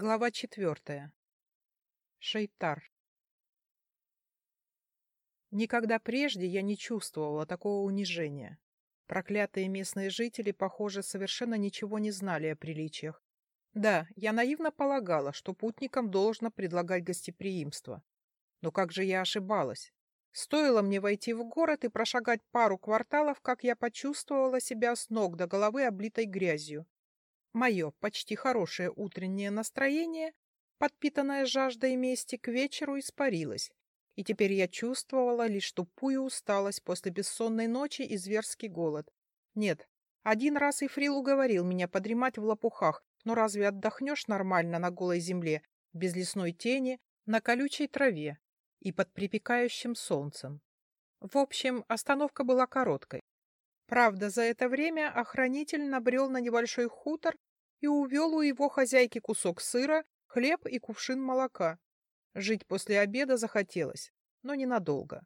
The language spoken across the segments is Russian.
Глава четвертая. Шейтар. Никогда прежде я не чувствовала такого унижения. Проклятые местные жители, похоже, совершенно ничего не знали о приличиях. Да, я наивно полагала, что путникам должно предлагать гостеприимство. Но как же я ошибалась? Стоило мне войти в город и прошагать пару кварталов, как я почувствовала себя с ног до головы облитой грязью. Мое почти хорошее утреннее настроение, подпитанное жаждой мести, к вечеру испарилось, и теперь я чувствовала лишь тупую усталость после бессонной ночи и зверский голод. Нет, один раз Ифрил уговорил меня подремать в лопухах, но разве отдохнешь нормально на голой земле, без лесной тени, на колючей траве и под припекающим солнцем? В общем, остановка была короткой. Правда, за это время охранитель набрел на небольшой хутор и увел у его хозяйки кусок сыра, хлеб и кувшин молока. Жить после обеда захотелось, но ненадолго.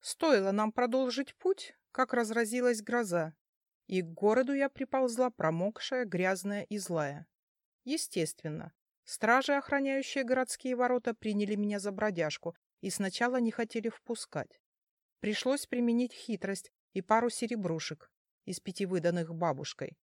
Стоило нам продолжить путь, как разразилась гроза, и к городу я приползла промокшая, грязная и злая. Естественно, стражи, охраняющие городские ворота, приняли меня за бродяжку и сначала не хотели впускать. Пришлось применить хитрость и пару серебрушек из пяти выданных бабушкой.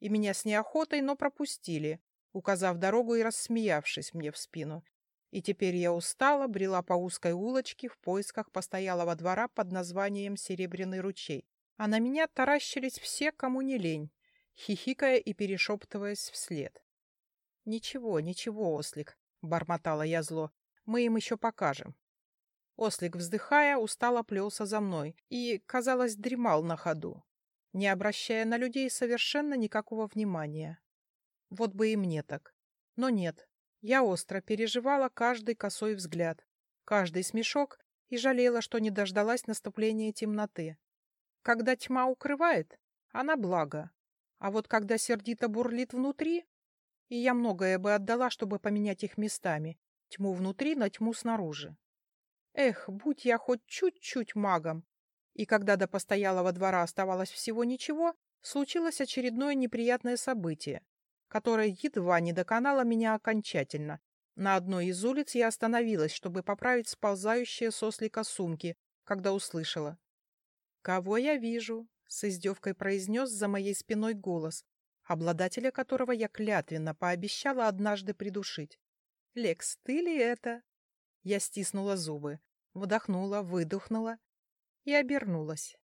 И меня с неохотой, но пропустили, указав дорогу и рассмеявшись мне в спину. И теперь я устала, брела по узкой улочке в поисках постоялого двора под названием «Серебряный ручей». А на меня таращились все, кому не лень, хихикая и перешептываясь вслед. «Ничего, ничего, ослик», — бормотала я зло, — «мы им еще покажем». Ослик, вздыхая, устало плелся за мной и, казалось, дремал на ходу, не обращая на людей совершенно никакого внимания. Вот бы и мне так. Но нет, я остро переживала каждый косой взгляд, каждый смешок и жалела, что не дождалась наступления темноты. Когда тьма укрывает, она благо, а вот когда сердито бурлит внутри, и я многое бы отдала, чтобы поменять их местами, тьму внутри на тьму снаружи. Эх, будь я хоть чуть-чуть магом. И когда до постоялого двора оставалось всего ничего, случилось очередное неприятное событие, которое едва не доконало меня окончательно. На одной из улиц я остановилась, чтобы поправить сползающие сослика сумки, когда услышала. «Кого я вижу?» — с издевкой произнес за моей спиной голос, обладателя которого я клятвенно пообещала однажды придушить. «Лекс, ты ли это?» Я стиснула зубы, вдохнула, выдохнула и обернулась.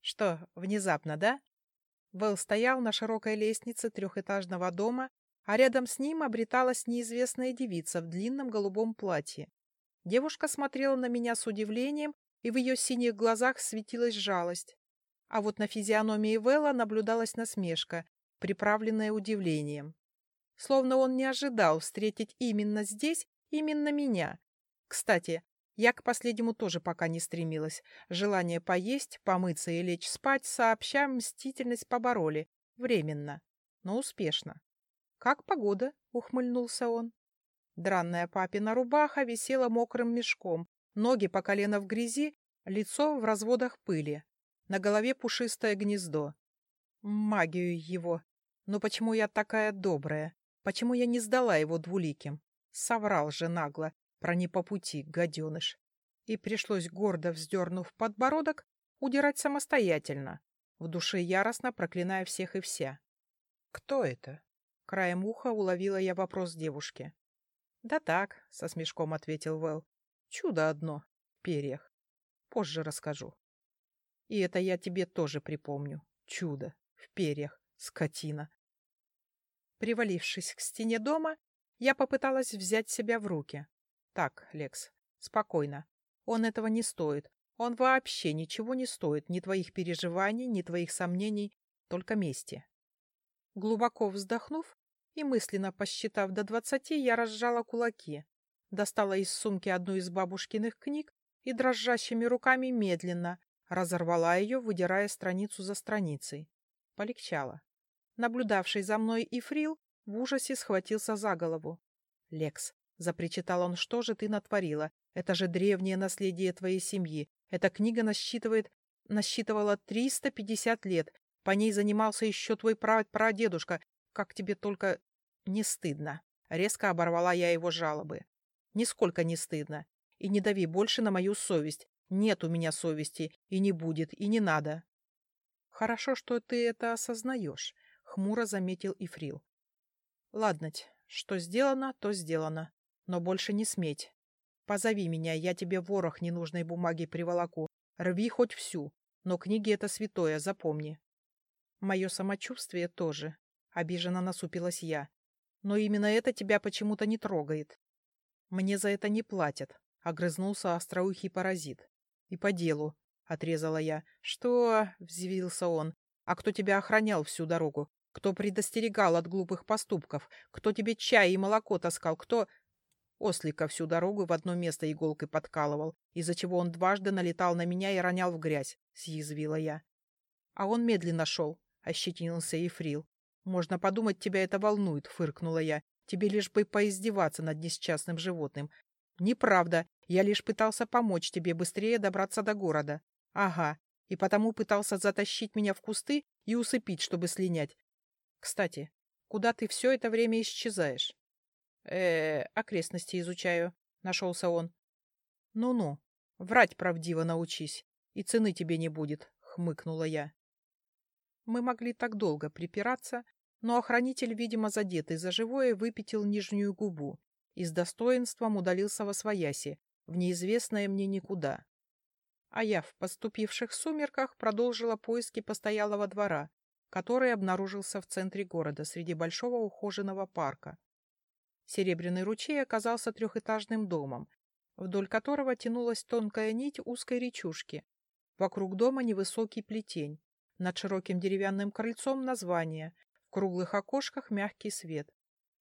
Что, внезапно, да? Вэл стоял на широкой лестнице трехэтажного дома, а рядом с ним обреталась неизвестная девица в длинном голубом платье. Девушка смотрела на меня с удивлением, и в ее синих глазах светилась жалость. А вот на физиономии Вэлла наблюдалась насмешка, приправленная удивлением. Словно он не ожидал встретить именно здесь именно меня, кстати, я к последнему тоже пока не стремилась. Желание поесть, помыться и лечь спать сообща мстительность побороли. Временно, но успешно. «Как погода?» — ухмыльнулся он. Дранная папина рубаха висела мокрым мешком, ноги по колено в грязи, лицо в разводах пыли. На голове пушистое гнездо. Магию его. Но почему я такая добрая? Почему я не сдала его двуликим? Соврал же нагло про не по пути, гаденыш. И пришлось, гордо вздернув подбородок, удирать самостоятельно, в душе яростно проклиная всех и вся. «Кто это?» — краем уха уловила я вопрос девушки. «Да так», — со смешком ответил Вэл. «Чудо одно, перьях. Позже расскажу. И это я тебе тоже припомню. Чудо, в перьях, скотина». Привалившись к стене дома, я попыталась взять себя в руки. Так, Лекс, спокойно. Он этого не стоит. Он вообще ничего не стоит, ни твоих переживаний, ни твоих сомнений, только мести. Глубоко вздохнув и мысленно посчитав до двадцати, я разжала кулаки, достала из сумки одну из бабушкиных книг и дрожащими руками медленно разорвала ее, выдирая страницу за страницей. Полегчало. Наблюдавший за мной Ифрил в ужасе схватился за голову. «Лекс, Запричитал он, что же ты натворила? Это же древнее наследие твоей семьи. Эта книга насчитывает, насчитывала 350 лет. По ней занимался еще твой пра прадедушка. Как тебе только не стыдно? Резко оборвала я его жалобы. Нисколько не стыдно. И не дави больше на мою совесть. Нет у меня совести, и не будет, и не надо. Хорошо, что ты это осознаешь, — хмуро заметил Ифрил. Ладно, что сделано, то сделано. Но больше не сметь. Позови меня, я тебе ворох ненужной бумаги приволоку. Рви хоть всю. Но книги — это святое, запомни. Мое самочувствие тоже. Обиженно насупилась я. Но именно это тебя почему-то не трогает. Мне за это не платят, — огрызнулся остроухий паразит. И по делу, — отрезала я. Что? — взвился он. А кто тебя охранял всю дорогу? Кто предостерегал от глупых поступков? Кто тебе чай и молоко таскал? Кто... Ослика всю дорогу в одно место иголкой подкалывал, из-за чего он дважды налетал на меня и ронял в грязь, — съязвила я. А он медленно шел, — ощетинился Ефрил. «Можно подумать, тебя это волнует», — фыркнула я. «Тебе лишь бы поиздеваться над несчастным животным». «Неправда. Я лишь пытался помочь тебе быстрее добраться до города». «Ага. И потому пытался затащить меня в кусты и усыпить, чтобы слинять. Кстати, куда ты все это время исчезаешь?» Э, -э окрестности изучаю», — нашелся он. «Ну-ну, врать правдиво научись, и цены тебе не будет», — хмыкнула я. Мы могли так долго припираться, но охранитель, видимо, задетый за живое, выпятил нижнюю губу и с достоинством удалился во свояси, в неизвестное мне никуда. А я в поступивших сумерках продолжила поиски постоялого двора, который обнаружился в центре города среди большого ухоженного парка. Серебряный ручей оказался трехэтажным домом, вдоль которого тянулась тонкая нить узкой речушки. Вокруг дома невысокий плетень, над широким деревянным крыльцом название, в круглых окошках мягкий свет,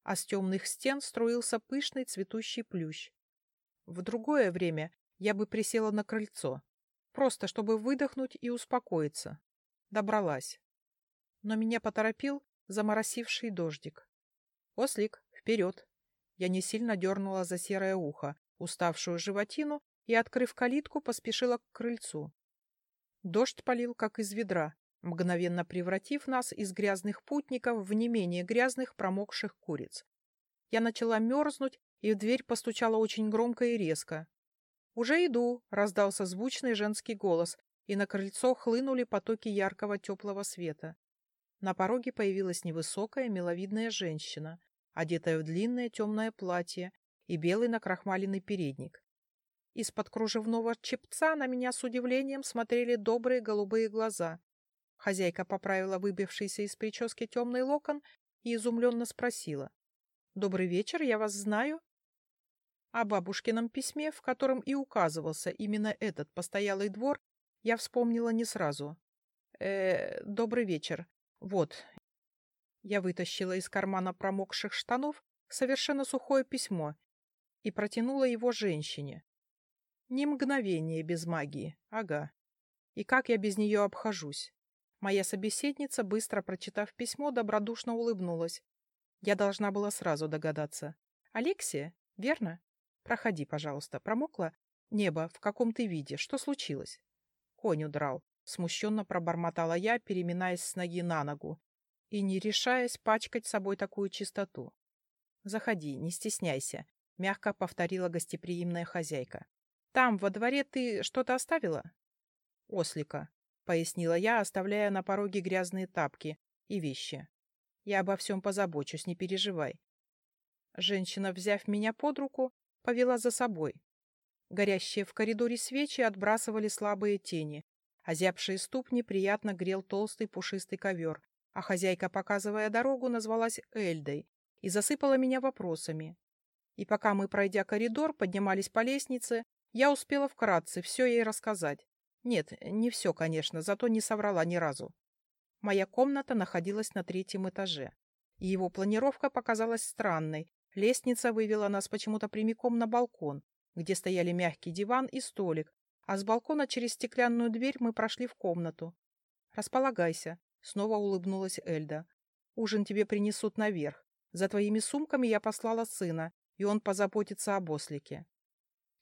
а с темных стен струился пышный цветущий плющ. В другое время я бы присела на крыльцо, просто чтобы выдохнуть и успокоиться. Добралась. Но меня поторопил заморосивший дождик. «Ослик, вперед!» Я не сильно дернула за серое ухо, уставшую животину, и, открыв калитку, поспешила к крыльцу. Дождь полил, как из ведра, мгновенно превратив нас из грязных путников в не менее грязных промокших куриц. Я начала мерзнуть, и в дверь постучала очень громко и резко. «Уже иду!» — раздался звучный женский голос, и на крыльцо хлынули потоки яркого теплого света. На пороге появилась невысокая миловидная женщина, одетая в длинное темное платье и белый накрахмаленный передник. Из-под кружевного чепца на меня с удивлением смотрели добрые голубые глаза, Хозяйка поправила выбившийся из прически темный локон и изумленно спросила. «Добрый вечер, я вас знаю?» О бабушкином письме, в котором и указывался именно этот постоялый двор, я вспомнила не сразу. э добрый вечер. Вот». Я вытащила из кармана промокших штанов совершенно сухое письмо и протянула его женщине. Ни мгновение без магии, ага. И как я без нее обхожусь? Моя собеседница, быстро прочитав письмо, добродушно улыбнулась. Я должна была сразу догадаться. «Алексия, верно? Проходи, пожалуйста. Промокла? Небо, в каком ты виде? Что случилось?» Конь удрал. Смущенно пробормотала я, переминаясь с ноги на ногу и не решаясь пачкать собой такую чистоту. «Заходи, не стесняйся», — мягко повторила гостеприимная хозяйка. «Там, во дворе, ты что-то оставила?» «Ослика», — пояснила я, оставляя на пороге грязные тапки и вещи. «Я обо всем позабочусь, не переживай». Женщина, взяв меня под руку, повела за собой. Горящие в коридоре свечи отбрасывали слабые тени. Озябшие ступни приятно грел толстый пушистый ковер, а хозяйка, показывая дорогу, назвалась Эльдой и засыпала меня вопросами. И пока мы, пройдя коридор, поднимались по лестнице, я успела вкратце все ей рассказать. Нет, не все, конечно, зато не соврала ни разу. Моя комната находилась на третьем этаже, и его планировка показалась странной. Лестница вывела нас почему-то прямиком на балкон, где стояли мягкий диван и столик, а с балкона через стеклянную дверь мы прошли в комнату. «Располагайся», — снова улыбнулась Эльда. «Ужин тебе принесут наверх. За твоими сумками я послала сына, и он позаботится об ослике».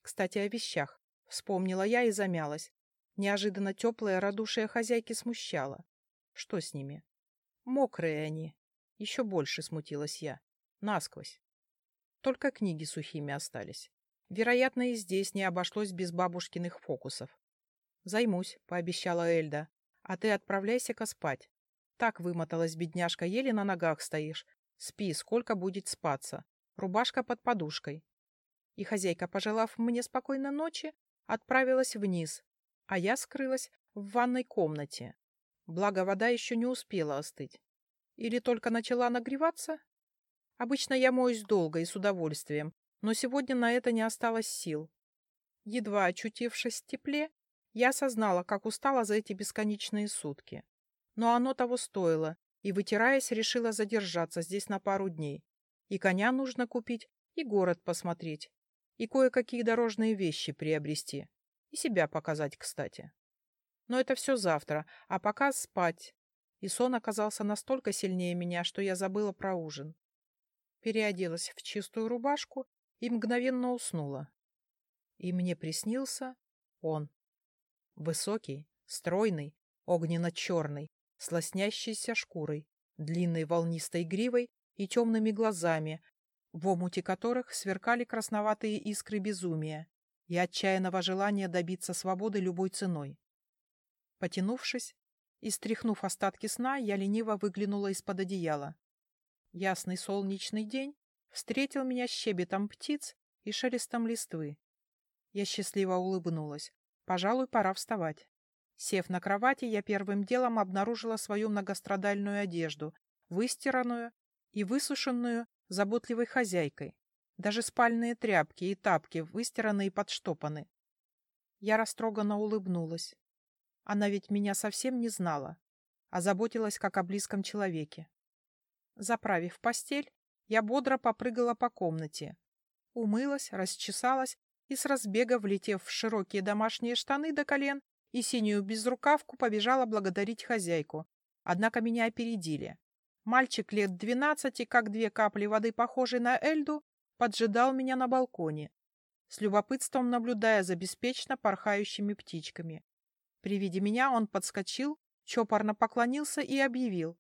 «Кстати, о вещах», — вспомнила я и замялась. Неожиданно теплое радушие хозяйки смущало. Что с ними? Мокрые они. Еще больше смутилась я. Насквозь. Только книги сухими остались. Вероятно, и здесь не обошлось без бабушкиных фокусов. «Займусь», — пообещала Эльда. «А ты отправляйся-ка спать. Так вымоталась бедняжка, еле на ногах стоишь. Спи, сколько будет спаться. Рубашка под подушкой». И хозяйка, пожелав мне спокойной ночи, отправилась вниз, а я скрылась в ванной комнате. Благо, вода еще не успела остыть. Или только начала нагреваться? Обычно я моюсь долго и с удовольствием, но сегодня на это не осталось сил. Едва очутившись в тепле, я осознала, как устала за эти бесконечные сутки. Но оно того стоило, и, вытираясь, решила задержаться здесь на пару дней. И коня нужно купить, и город посмотреть, и кое-какие дорожные вещи приобрести. И себя показать, кстати. Но это все завтра, а пока спать. И сон оказался настолько сильнее меня, что я забыла про ужин. Переоделась в чистую рубашку и мгновенно уснула. И мне приснился он. Высокий, стройный, огненно-черный, с лоснящейся шкурой, длинной волнистой гривой и темными глазами, в омуте которых сверкали красноватые искры безумия и отчаянного желания добиться свободы любой ценой. Потянувшись и стряхнув остатки сна, я лениво выглянула из-под одеяла. Ясный солнечный день встретил меня щебетом птиц и шелестом листвы. Я счастливо улыбнулась. Пожалуй, пора вставать. Сев на кровати, я первым делом обнаружила свою многострадальную одежду, выстиранную и высушенную заботливой хозяйкой. Даже спальные тряпки и тапки выстираны и подштопаны. Я растроганно улыбнулась. Она ведь меня совсем не знала, а заботилась как о близком человеке. Заправив постель, я бодро попрыгала по комнате. Умылась, расчесалась и с разбега, влетев в широкие домашние штаны до колен и синюю безрукавку, побежала благодарить хозяйку. Однако меня опередили. Мальчик лет двенадцати, как две капли воды, похожий на Эльду, поджидал меня на балконе, с любопытством наблюдая за беспечно порхающими птичками. При виде меня он подскочил, чопорно поклонился и объявил.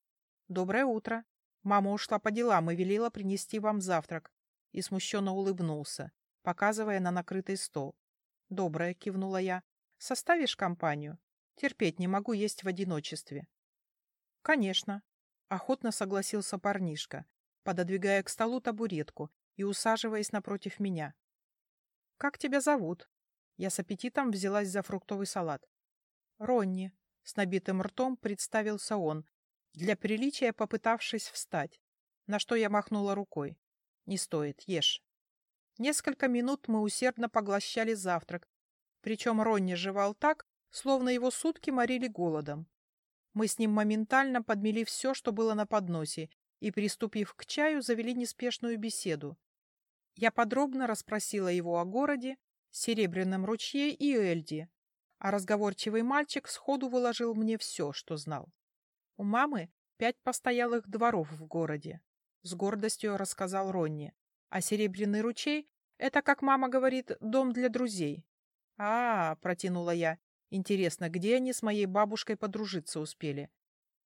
«Доброе утро. Мама ушла по делам и велела принести вам завтрак». И смущенно улыбнулся, показывая на накрытый стол. «Доброе», — кивнула я. «Составишь компанию? Терпеть не могу есть в одиночестве». «Конечно», Охотно согласился парнишка, пододвигая к столу табуретку и усаживаясь напротив меня. «Как тебя зовут?» Я с аппетитом взялась за фруктовый салат. «Ронни», — с набитым ртом представился он, для приличия попытавшись встать, на что я махнула рукой. «Не стоит, ешь». Несколько минут мы усердно поглощали завтрак, причем Ронни жевал так, словно его сутки морили голодом. Мы с ним моментально подмели все, что было на подносе, и, приступив к чаю, завели неспешную беседу. Я подробно расспросила его о городе, Серебряном ручье и Эльде, а разговорчивый мальчик сходу выложил мне все, что знал. У мамы пять постоялых дворов в городе, с гордостью рассказал Ронни. А Серебряный ручей — это, как мама говорит, дом для друзей. А, протянула я, Интересно, где они с моей бабушкой подружиться успели?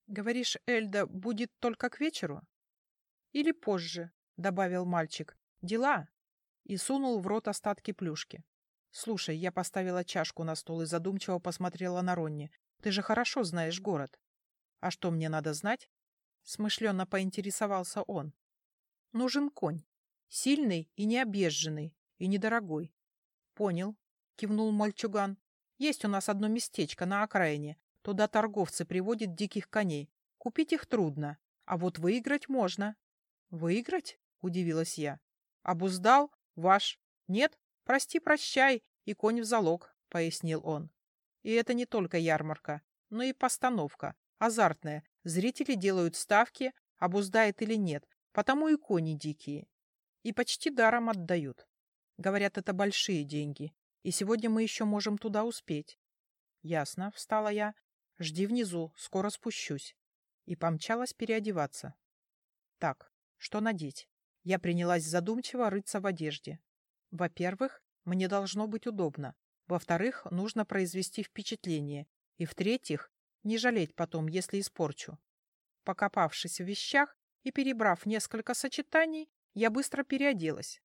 Говоришь, Эльда будет только к вечеру? Или позже, добавил мальчик. Дела. И сунул в рот остатки плюшки. Слушай, я поставила чашку на стол и задумчиво посмотрела на Ронни. Ты же хорошо знаешь город. А что мне надо знать? Смышленно поинтересовался он. Нужен конь. Сильный и необъезженный, и недорогой. Понял, кивнул мальчуган. Есть у нас одно местечко на окраине. Туда торговцы приводят диких коней. Купить их трудно, а вот выиграть можно. Выиграть? Удивилась я. Обуздал? Ваш? Нет? Прости, прощай, и конь в залог, пояснил он. И это не только ярмарка, но и постановка, азартная. Зрители делают ставки, обуздает или нет, потому и кони дикие. И почти даром отдают. Говорят, это большие деньги, и сегодня мы еще можем туда успеть. Ясно, встала я. Жди внизу, скоро спущусь. И помчалась переодеваться. Так, что надеть? Я принялась задумчиво рыться в одежде. Во-первых, мне должно быть удобно. Во-вторых, нужно произвести впечатление. И в-третьих, не жалеть потом, если испорчу. Покопавшись в вещах и перебрав несколько сочетаний, я быстро переоделась.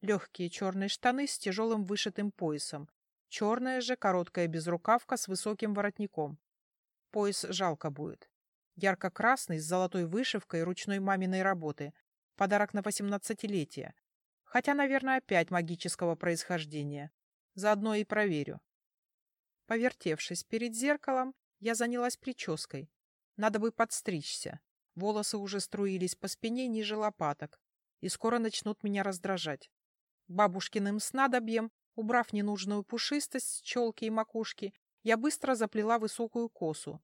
Легкие черные штаны с тяжелым вышитым поясом, черная же короткая безрукавка с высоким воротником. Пояс жалко будет. Ярко-красный, с золотой вышивкой ручной маминой работы. Подарок на восемнадцатилетие. Хотя, наверное, опять магического происхождения. Заодно и проверю. Повертевшись перед зеркалом, я занялась прической. Надо бы подстричься. Волосы уже струились по спине ниже лопаток и скоро начнут меня раздражать. Бабушкиным снадобьем, убрав ненужную пушистость с челки и макушки, я быстро заплела высокую косу.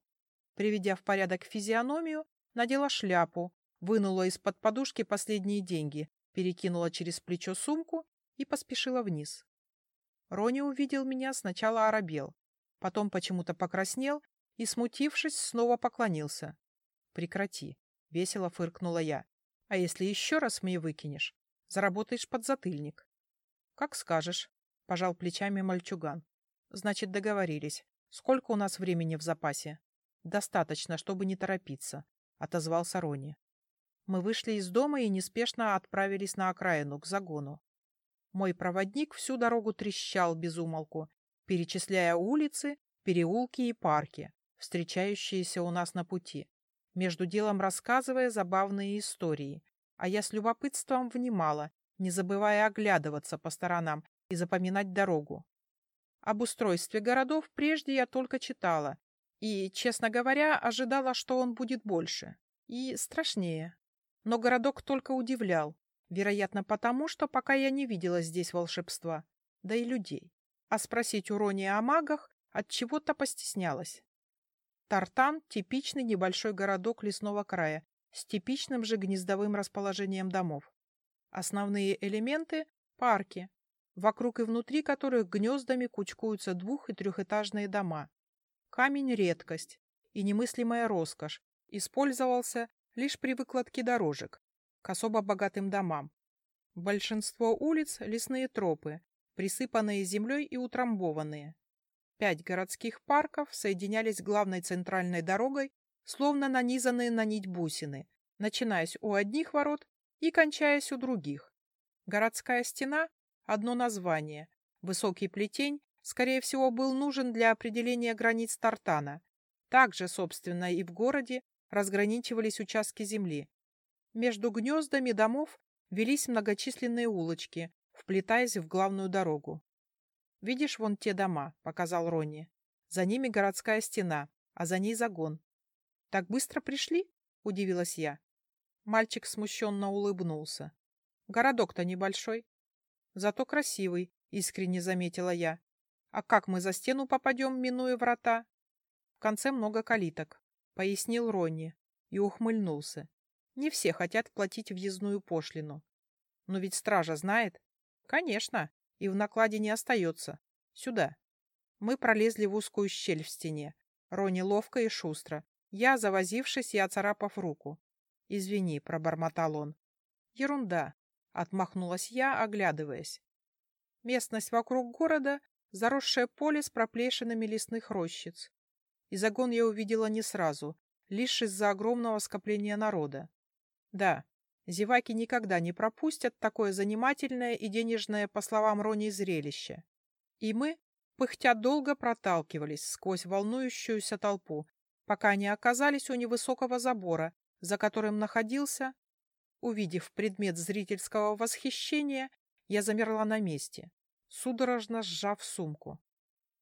Приведя в порядок физиономию, надела шляпу, вынула из-под подушки последние деньги, перекинула через плечо сумку и поспешила вниз. Рони увидел меня, сначала оробел, потом почему-то покраснел и, смутившись, снова поклонился. «Прекрати», — весело фыркнула я. «А если еще раз мне выкинешь, заработаешь подзатыльник». «Как скажешь», — пожал плечами мальчуган. «Значит, договорились. Сколько у нас времени в запасе?» «Достаточно, чтобы не торопиться», — отозвался Рони. Мы вышли из дома и неспешно отправились на окраину, к загону. Мой проводник всю дорогу трещал без умолку, перечисляя улицы, переулки и парки, встречающиеся у нас на пути, между делом рассказывая забавные истории, а я с любопытством внимала, не забывая оглядываться по сторонам и запоминать дорогу. Об устройстве городов прежде я только читала, и, честно говоря, ожидала, что он будет больше и страшнее. Но городок только удивлял, вероятно, потому, что пока я не видела здесь волшебства, да и людей. А спросить у Рони о магах от чего-то постеснялась. Тартан – типичный небольшой городок лесного края с типичным же гнездовым расположением домов. Основные элементы – парки, вокруг и внутри которых гнездами кучкуются двух- и трехэтажные дома. Камень – редкость и немыслимая роскошь, использовался лишь при выкладке дорожек к особо богатым домам. Большинство улиц – лесные тропы, присыпанные землей и утрамбованные. Пять городских парков соединялись главной центральной дорогой, словно нанизанные на нить бусины, начинаясь у одних ворот и кончаясь у других. Городская стена – одно название. Высокий плетень, скорее всего, был нужен для определения границ Тартана. Также, собственно, и в городе разграничивались участки земли. Между гнездами домов велись многочисленные улочки, вплетаясь в главную дорогу. «Видишь вон те дома», — показал Ронни. «За ними городская стена, а за ней загон». «Так быстро пришли?» — удивилась я. Мальчик смущенно улыбнулся. «Городок-то небольшой. Зато красивый», — искренне заметила я. «А как мы за стену попадем, минуя врата?» «В конце много калиток», — пояснил Ронни и ухмыльнулся. «Не все хотят платить въездную пошлину. Но ведь стража знает». «Конечно и в накладе не остается. Сюда. Мы пролезли в узкую щель в стене. Рони ловко и шустро. Я, завозившись и оцарапав руку. «Извини», — пробормотал он. «Ерунда», — отмахнулась я, оглядываясь. Местность вокруг города — заросшее поле с проплешинами лесных рощиц. И загон я увидела не сразу, лишь из-за огромного скопления народа. Да, Зеваки никогда не пропустят такое занимательное и денежное, по словам Рони, зрелище. И мы, пыхтя, долго проталкивались сквозь волнующуюся толпу, пока не оказались у невысокого забора, за которым находился... Увидев предмет зрительского восхищения, я замерла на месте, судорожно сжав сумку.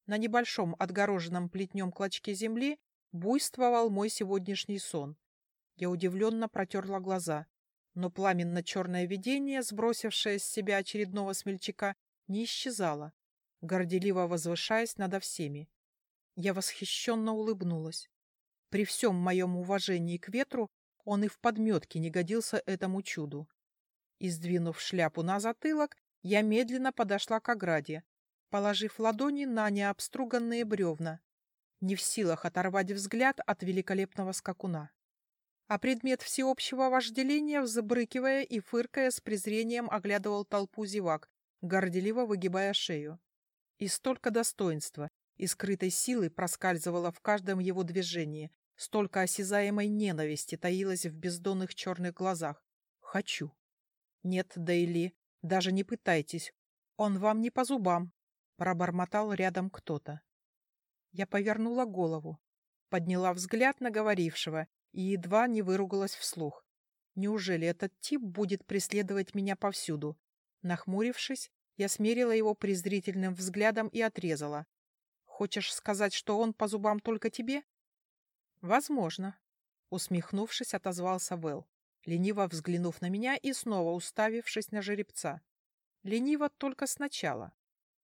На небольшом отгороженном плетнем клочке земли буйствовал мой сегодняшний сон. Я удивленно протерла глаза но пламенно-черное видение, сбросившее с себя очередного смельчака, не исчезало, горделиво возвышаясь над всеми. Я восхищенно улыбнулась. При всем моем уважении к ветру он и в подметке не годился этому чуду. И, сдвинув шляпу на затылок, я медленно подошла к ограде, положив ладони на необструганные бревна, не в силах оторвать взгляд от великолепного скакуна а предмет всеобщего вожделения, взбрыкивая и фыркая с презрением, оглядывал толпу зевак, горделиво выгибая шею. И столько достоинства и скрытой силы проскальзывало в каждом его движении, столько осязаемой ненависти таилось в бездонных черных глазах. Хочу. Нет, Дейли, даже не пытайтесь. Он вам не по зубам, пробормотал рядом кто-то. Я повернула голову, подняла взгляд на говорившего и едва не выругалась вслух. Неужели этот тип будет преследовать меня повсюду? Нахмурившись, я смерила его презрительным взглядом и отрезала. Хочешь сказать, что он по зубам только тебе? Возможно. Усмехнувшись, отозвался Вэл, лениво взглянув на меня и снова уставившись на жеребца. Лениво только сначала.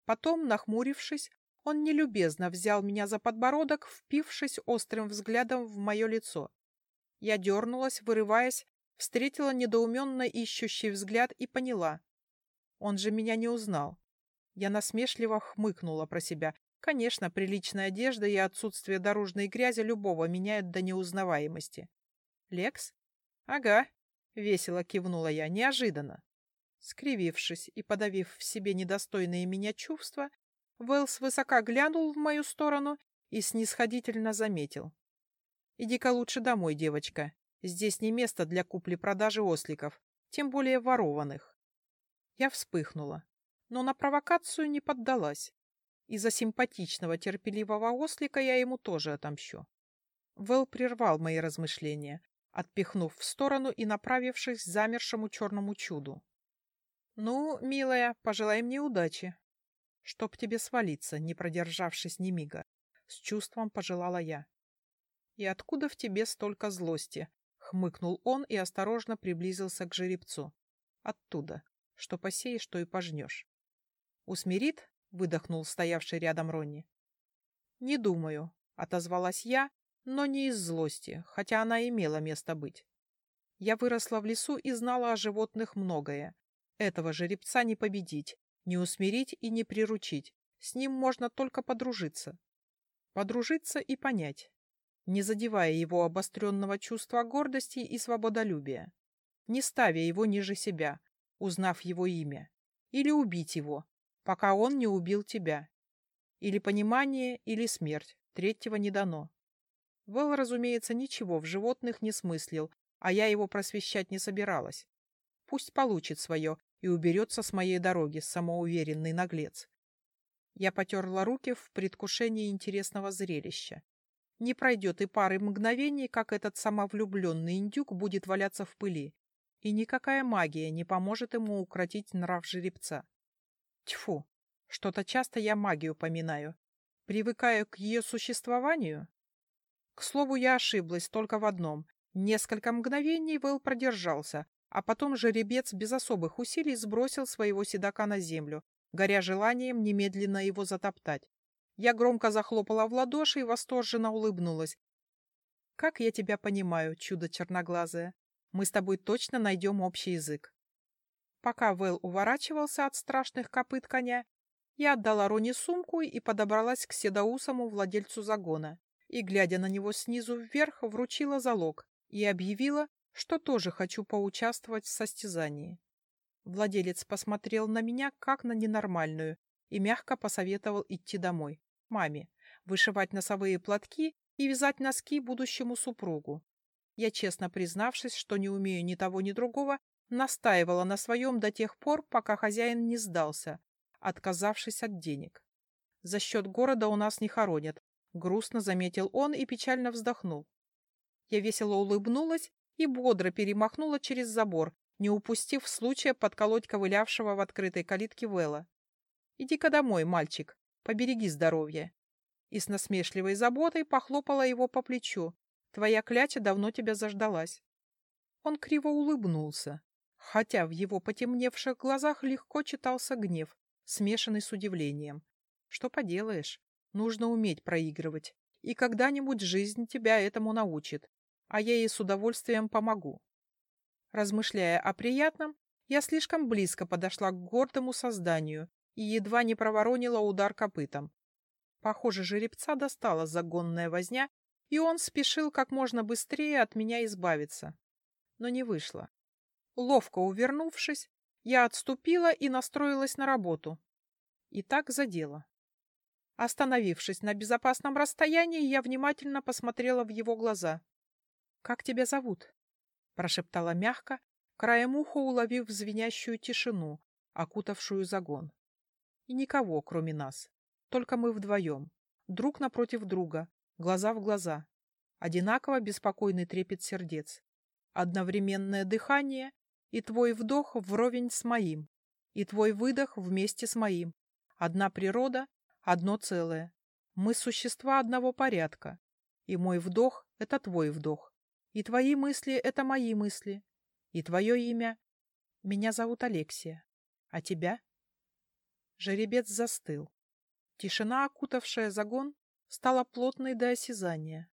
Потом, нахмурившись, он нелюбезно взял меня за подбородок, впившись острым взглядом в мое лицо. Я дернулась, вырываясь, встретила недоуменно ищущий взгляд и поняла. Он же меня не узнал. Я насмешливо хмыкнула про себя. Конечно, приличная одежда и отсутствие дорожной грязи любого меняют до неузнаваемости. «Лекс?» «Ага», — весело кивнула я, неожиданно. Скривившись и подавив в себе недостойные меня чувства, Вэлс высоко глянул в мою сторону и снисходительно заметил. «Иди-ка лучше домой, девочка. Здесь не место для купли-продажи осликов, тем более ворованных». Я вспыхнула, но на провокацию не поддалась. Из-за симпатичного терпеливого ослика я ему тоже отомщу. Вэл прервал мои размышления, отпихнув в сторону и направившись к замершему черному чуду. «Ну, милая, пожелай мне удачи. Чтоб тебе свалиться, не продержавшись ни мига», — с чувством пожелала я. «И откуда в тебе столько злости?» — хмыкнул он и осторожно приблизился к жеребцу. «Оттуда. Что посеешь, то и пожнешь». «Усмирит?» — выдохнул стоявший рядом Ронни. «Не думаю», — отозвалась я, но не из злости, хотя она имела место быть. Я выросла в лесу и знала о животных многое, этого жеребца не победить, не усмирить и не приручить. С ним можно только подружиться. Подружиться и понять, не задевая его обостренного чувства гордости и свободолюбия, не ставя его ниже себя, узнав его имя, или убить его, пока он не убил тебя. Или понимание, или смерть, третьего не дано. Вэл, разумеется, ничего в животных не смыслил, а я его просвещать не собиралась. Пусть получит свое и уберется с моей дороги, самоуверенный наглец. Я потерла руки в предвкушении интересного зрелища. Не пройдет и пары мгновений, как этот самовлюбленный индюк будет валяться в пыли, и никакая магия не поможет ему укротить нрав жеребца. Тьфу, что-то часто я магию поминаю. Привыкаю к ее существованию? К слову, я ошиблась только в одном. Несколько мгновений Вэл продержался, а потом жеребец без особых усилий сбросил своего седока на землю, горя желанием немедленно его затоптать. Я громко захлопала в ладоши и восторженно улыбнулась. «Как я тебя понимаю, чудо черноглазое. Мы с тобой точно найдем общий язык». Пока Вэл уворачивался от страшных копыт коня, я отдала Рони сумку и подобралась к седоусому владельцу загона и, глядя на него снизу вверх, вручила залог и объявила, что тоже хочу поучаствовать в состязании. Владелец посмотрел на меня, как на ненормальную, и мягко посоветовал идти домой, маме, вышивать носовые платки и вязать носки будущему супругу. Я, честно признавшись, что не умею ни того, ни другого, настаивала на своем до тех пор, пока хозяин не сдался, отказавшись от денег. За счет города у нас не хоронят, грустно заметил он и печально вздохнул. Я весело улыбнулась и бодро перемахнула через забор, не упустив случая подколоть ковылявшего в открытой калитке Вэлла. «Иди-ка домой, мальчик, побереги здоровье». И с насмешливой заботой похлопала его по плечу. «Твоя кляча давно тебя заждалась». Он криво улыбнулся, хотя в его потемневших глазах легко читался гнев, смешанный с удивлением. «Что поделаешь? Нужно уметь проигрывать, и когда-нибудь жизнь тебя этому научит а я ей с удовольствием помогу. Размышляя о приятном, я слишком близко подошла к гордому созданию и едва не проворонила удар копытом. Похоже, жеребца достала загонная возня, и он спешил как можно быстрее от меня избавиться. Но не вышло. Ловко увернувшись, я отступила и настроилась на работу. И так задело. Остановившись на безопасном расстоянии, я внимательно посмотрела в его глаза. «Как тебя зовут?» — прошептала мягко, краем уха уловив звенящую тишину, окутавшую загон. И никого, кроме нас. Только мы вдвоем, друг напротив друга, глаза в глаза. Одинаково беспокойный трепет сердец. Одновременное дыхание и твой вдох вровень с моим, и твой выдох вместе с моим. Одна природа, одно целое. Мы существа одного порядка. И мой вдох — это твой вдох. И твои мысли — это мои мысли. И твое имя... Меня зовут Алексия. А тебя? Жеребец застыл. Тишина, окутавшая загон, стала плотной до осязания.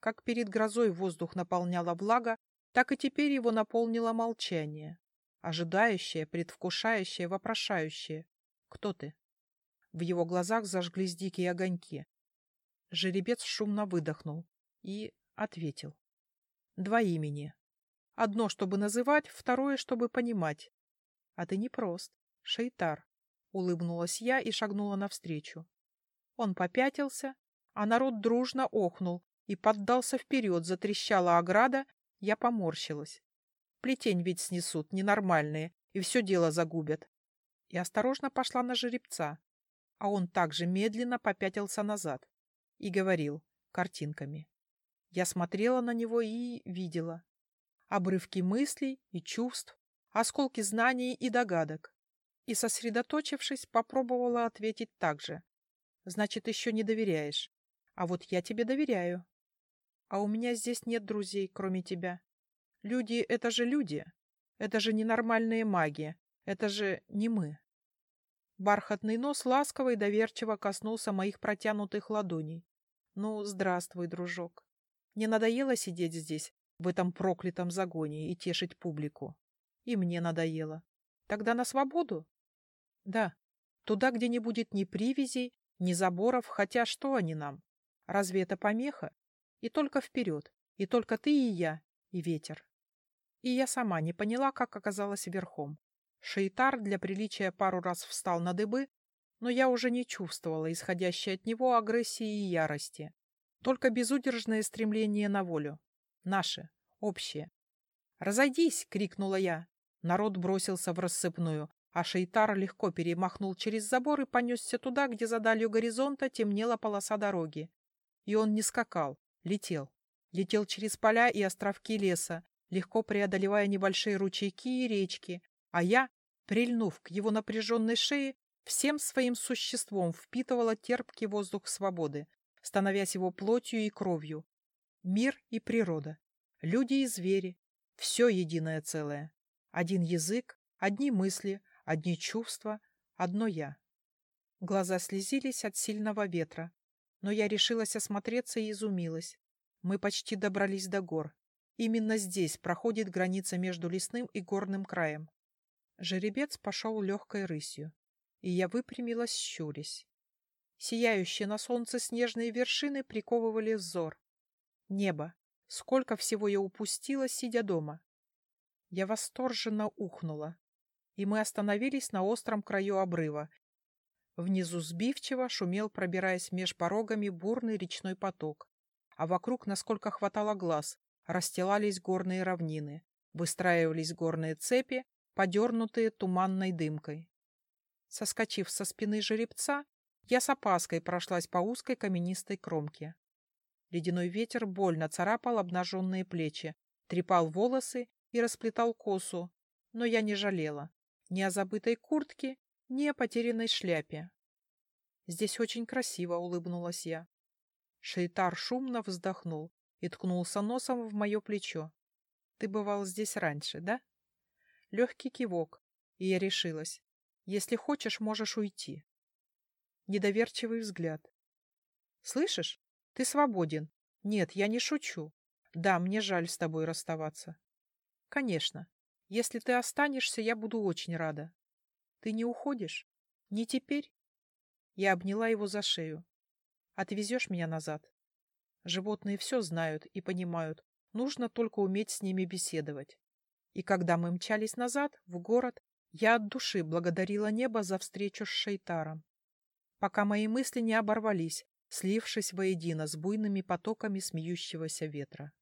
Как перед грозой воздух наполняла влага, так и теперь его наполнило молчание. Ожидающее, предвкушающее, вопрошающее. Кто ты? В его глазах зажглись дикие огоньки. Жеребец шумно выдохнул и ответил. Два имени. Одно, чтобы называть, второе, чтобы понимать. А ты непрост. Шейтар. Улыбнулась я и шагнула навстречу. Он попятился, а народ дружно охнул и поддался вперед, затрещала ограда, я поморщилась. Плетень ведь снесут, ненормальные, и все дело загубят. И осторожно пошла на жеребца, а он также медленно попятился назад и говорил картинками. Я смотрела на него и видела. Обрывки мыслей и чувств, осколки знаний и догадок. И, сосредоточившись, попробовала ответить так же. Значит, еще не доверяешь. А вот я тебе доверяю. А у меня здесь нет друзей, кроме тебя. Люди — это же люди. Это же ненормальные маги. Это же не мы. Бархатный нос ласково и доверчиво коснулся моих протянутых ладоней. Ну, здравствуй, дружок. Не надоело сидеть здесь, в этом проклятом загоне, и тешить публику? И мне надоело. Тогда на свободу? Да, туда, где не будет ни привязей, ни заборов, хотя что они нам? Разве это помеха? И только вперед, и только ты и я, и ветер. И я сама не поняла, как оказалась верхом. Шейтар для приличия пару раз встал на дыбы, но я уже не чувствовала исходящей от него агрессии и ярости. Только безудержное стремление на волю. Наше, общее. «Разойдись!» — крикнула я. Народ бросился в рассыпную, а Шейтар легко перемахнул через забор и понесся туда, где за далью горизонта темнела полоса дороги. И он не скакал, летел. Летел через поля и островки леса, легко преодолевая небольшие ручейки и речки, а я, прильнув к его напряженной шее, всем своим существом впитывала терпкий воздух свободы, становясь его плотью и кровью. Мир и природа, люди и звери, все единое целое. Один язык, одни мысли, одни чувства, одно я. Глаза слезились от сильного ветра, но я решилась осмотреться и изумилась. Мы почти добрались до гор. Именно здесь проходит граница между лесным и горным краем. Жеребец пошел легкой рысью, и я выпрямилась, щурясь. Сияющие на солнце снежные вершины приковывали взор. Небо. Сколько всего я упустила, сидя дома. Я восторженно ухнула и мы остановились на остром краю обрыва. Внизу сбивчиво шумел, пробираясь меж порогами, бурный речной поток, а вокруг, насколько хватало глаз, расстилались горные равнины, выстраивались горные цепи, подернутые туманной дымкой. Соскочив со спины жеребца, я с опаской прошлась по узкой каменистой кромке. Ледяной ветер больно царапал обнаженные плечи, трепал волосы и расплетал косу, но я не жалела ни о забытой куртке, ни о потерянной шляпе. «Здесь очень красиво», — улыбнулась я. Шейтар шумно вздохнул и ткнулся носом в мое плечо. «Ты бывал здесь раньше, да?» Легкий кивок, и я решилась. «Если хочешь, можешь уйти». Недоверчивый взгляд. «Слышишь? Ты свободен. Нет, я не шучу. Да, мне жаль с тобой расставаться». «Конечно. Если ты останешься, я буду очень рада. Ты не уходишь? Не теперь? Я обняла его за шею. Отвезешь меня назад? Животные все знают и понимают. Нужно только уметь с ними беседовать. И когда мы мчались назад, в город, я от души благодарила небо за встречу с Шейтаром. Пока мои мысли не оборвались, слившись воедино с буйными потоками смеющегося ветра.